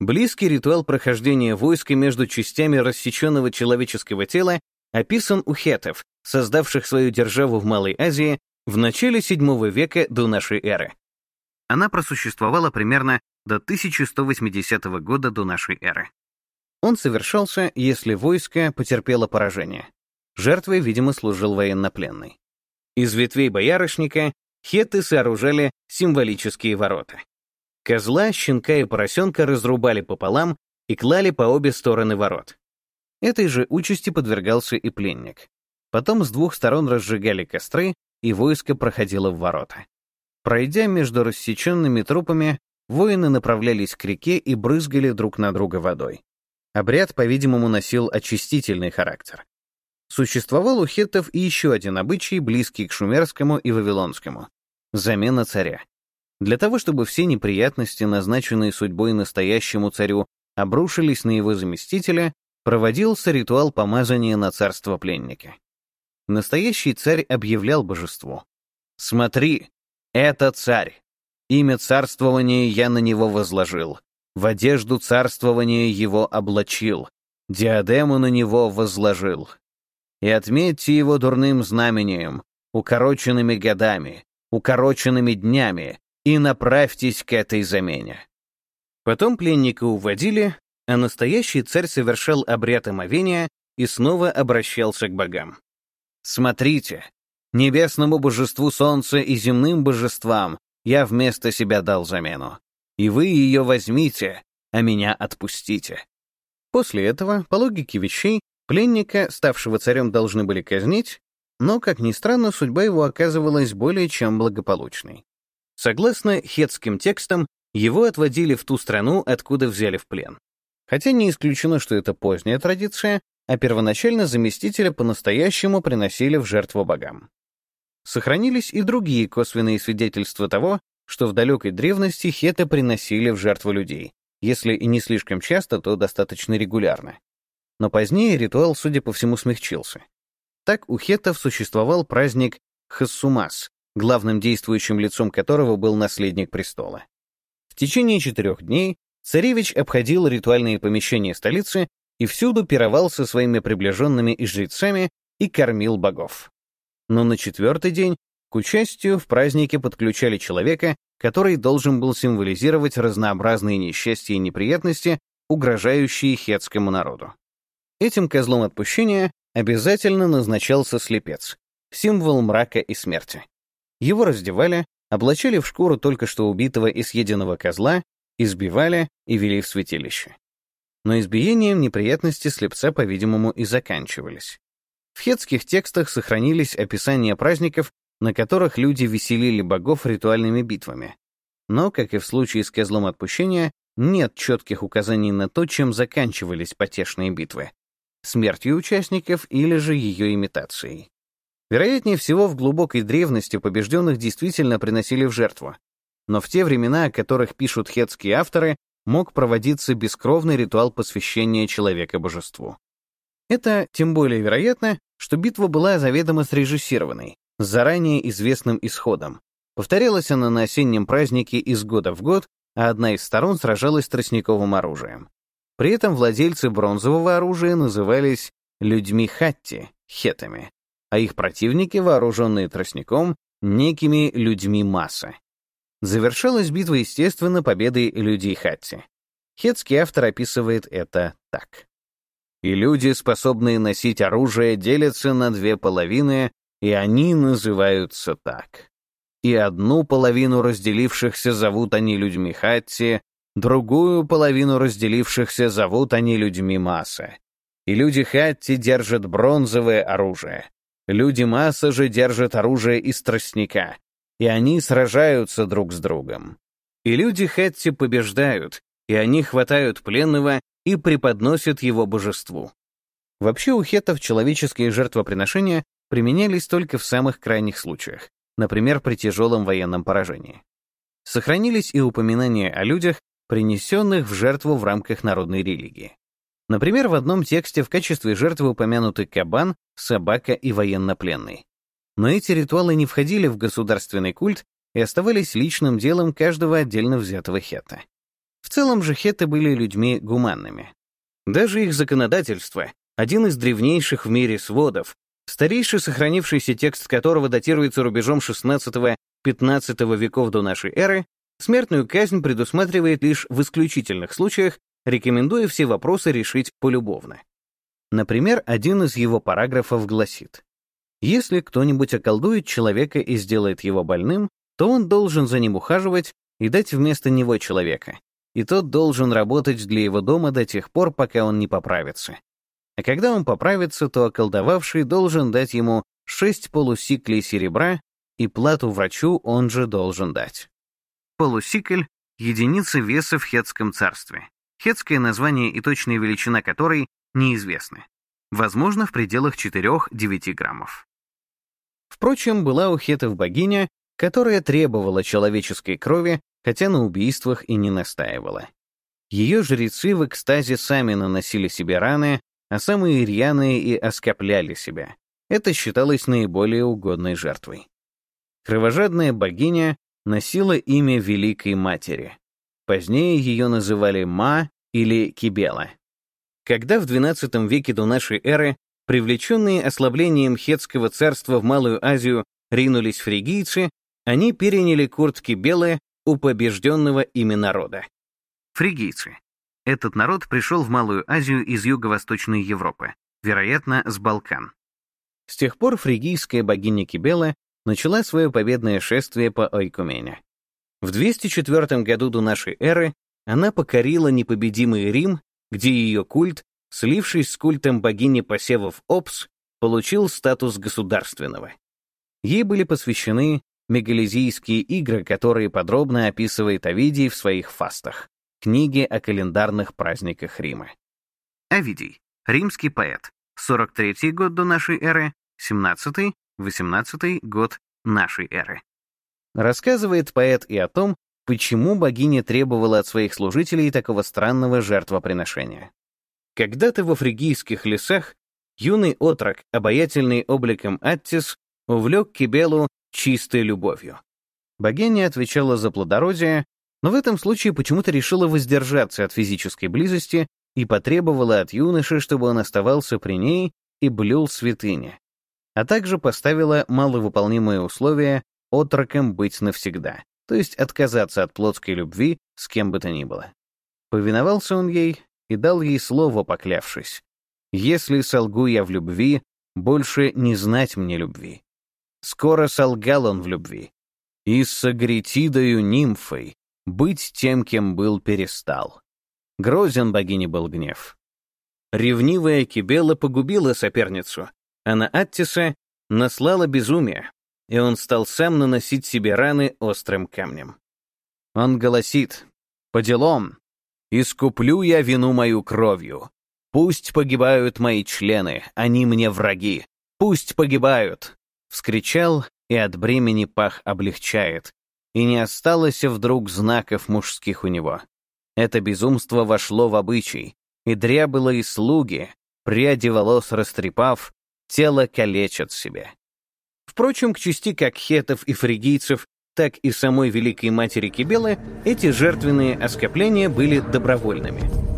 Близкий ритуал прохождения войска между частями рассеченного человеческого тела описан у хетов, создавших свою державу в Малой Азии в начале VII века до нашей эры. Она просуществовала примерно до 1180 года до нашей эры. Он совершался, если войско потерпело поражение. Жертвой, видимо, служил военнопленный. Из ветвей боярышника хеты сооружали символические ворота. Козла, щенка и поросенка разрубали пополам и клали по обе стороны ворот. Этой же участи подвергался и пленник. Потом с двух сторон разжигали костры, и войско проходило в ворота. Пройдя между рассеченными трупами, воины направлялись к реке и брызгали друг на друга водой. Обряд, по-видимому, носил очистительный характер. Существовал у хеттов и еще один обычай, близкий к шумерскому и вавилонскому — замена царя. Для того, чтобы все неприятности, назначенные судьбой настоящему царю, обрушились на его заместителя, проводился ритуал помазания на царство пленника. Настоящий царь объявлял божеству. «Смотри, это царь. Имя царствования я на него возложил. В одежду царствования его облачил. Диадему на него возложил. И отметьте его дурным знамением, укороченными годами, укороченными днями, и направьтесь к этой замене». Потом пленника уводили, а настоящий царь совершал обряд омовения и снова обращался к богам. «Смотрите, небесному божеству солнца и земным божествам я вместо себя дал замену. И вы ее возьмите, а меня отпустите». После этого, по логике вещей, пленника, ставшего царем, должны были казнить, но, как ни странно, судьба его оказывалась более чем благополучной. Согласно хетским текстам, его отводили в ту страну, откуда взяли в плен. Хотя не исключено, что это поздняя традиция, а первоначально заместителя по-настоящему приносили в жертву богам. Сохранились и другие косвенные свидетельства того, что в далекой древности хеты приносили в жертву людей, если и не слишком часто, то достаточно регулярно. Но позднее ритуал, судя по всему, смягчился. Так у хетов существовал праздник Хассумас, главным действующим лицом которого был наследник престола. В течение четырех дней царевич обходил ритуальные помещения столицы и всюду пировал со своими приближенными и жрецами и кормил богов. Но на четвертый день к участию в празднике подключали человека, который должен был символизировать разнообразные несчастья и неприятности, угрожающие хетскому народу. Этим козлом отпущения обязательно назначался слепец, символ мрака и смерти. Его раздевали, облачали в шкуру только что убитого и съеденного козла, избивали и вели в святилище. Но избиением неприятности слепца, по-видимому, и заканчивались. В хетских текстах сохранились описания праздников, на которых люди веселили богов ритуальными битвами. Но, как и в случае с козлом отпущения, нет четких указаний на то, чем заканчивались потешные битвы — смертью участников или же ее имитацией. Вероятнее всего, в глубокой древности побежденных действительно приносили в жертву. Но в те времена, о которых пишут хетские авторы, мог проводиться бескровный ритуал посвящения человека божеству. Это тем более вероятно, что битва была заведомо срежиссированной, с заранее известным исходом. Повторялась она на осеннем празднике из года в год, а одна из сторон сражалась тростниковым оружием. При этом владельцы бронзового оружия назывались людьми хатти, хетами а их противники, вооруженные тростником, некими людьми массы. Завершалась битва, естественно, победой людей Хатти. Хетский автор описывает это так. «И люди, способные носить оружие, делятся на две половины, и они называются так. И одну половину разделившихся зовут они людьми Хатти, другую половину разделившихся зовут они людьми Массы. И люди Хатти держат бронзовое оружие, Люди масса же держат оружие из тростника, и они сражаются друг с другом. И люди Хэтти побеждают, и они хватают пленного и преподносят его божеству. Вообще у хеттов человеческие жертвоприношения применялись только в самых крайних случаях, например, при тяжелом военном поражении. Сохранились и упоминания о людях, принесенных в жертву в рамках народной религии. Например, в одном тексте в качестве жертвы упомянуты кабан, собака и военнопленный. Но эти ритуалы не входили в государственный культ и оставались личным делом каждого отдельно взятого хета. В целом же хетты были людьми гуманными. Даже их законодательство, один из древнейших в мире сводов, старейший сохранившийся текст которого датируется рубежом XVI-XV веков до нашей эры, смертную казнь предусматривает лишь в исключительных случаях, рекомендуя все вопросы решить полюбовно. Например, один из его параграфов гласит, «Если кто-нибудь околдует человека и сделает его больным, то он должен за ним ухаживать и дать вместо него человека, и тот должен работать для его дома до тех пор, пока он не поправится. А когда он поправится, то околдовавший должен дать ему шесть полусиклей серебра, и плату врачу он же должен дать. Полусикль — единица веса в Хетском царстве. Хетское название и точная величина которой неизвестны. Возможно, в пределах 4-9 граммов. Впрочем, была у хетов богиня, которая требовала человеческой крови, хотя на убийствах и не настаивала. Ее жрецы в экстазе сами наносили себе раны, а самые рьяные и оскопляли себя. Это считалось наиболее угодной жертвой. Кровожадная богиня носила имя Великой Матери. Позднее ее называли Ма или Кибела. Когда в XII веке до нашей эры привлеченные ослаблением Хетского царства в Малую Азию ринулись фригийцы, они переняли куртки белые у побежденного ими народа. Фригийцы. Этот народ пришел в Малую Азию из Юго-Восточной Европы, вероятно, с Балкан. С тех пор фригийская богиня Кибела начала свое победное шествие по Ойкумене. В 204 году до нашей эры она покорила непобедимый Рим, где ее культ, слившись с культом богини посевов Опс, получил статус государственного. Ей были посвящены мегалезийские игры, которые подробно описывает Овидий в своих фастах, книге о календарных праздниках Рима. Овидий, римский поэт, 43 год до нашей эры, 17-18 год нашей эры. Рассказывает поэт и о том, почему богиня требовала от своих служителей такого странного жертвоприношения. Когда-то во фригийских лесах юный отрок, обаятельный обликом Аттис, увлек Кибелу чистой любовью. Богиня отвечала за плодородие, но в этом случае почему-то решила воздержаться от физической близости и потребовала от юноши, чтобы он оставался при ней и блюл святыни, а также поставила маловыполнимое условие отроком быть навсегда, то есть отказаться от плотской любви с кем бы то ни было. Повиновался он ей и дал ей слово, поклявшись. «Если солгу я в любви, больше не знать мне любви». Скоро солгал он в любви. И с Агритидою нимфой быть тем, кем был, перестал. Грозен богине был гнев. Ревнивая Кибела погубила соперницу, а на Аттиса наслала безумие, и он стал сам наносить себе раны острым камнем. Он голосит «По делам! Искуплю я вину мою кровью. Пусть погибают мои члены, они мне враги. Пусть погибают, Вскричал, и от бремени пах облегчает, и не осталось вдруг знаков мужских у него. Это безумство вошло в обычай, и дрябыло и слуги, пряди волос растрепав, тело калечат себе. Впрочем, к части как хетов и фригийцев, так и самой Великой Матери Кибелы эти жертвенные оскопления были добровольными.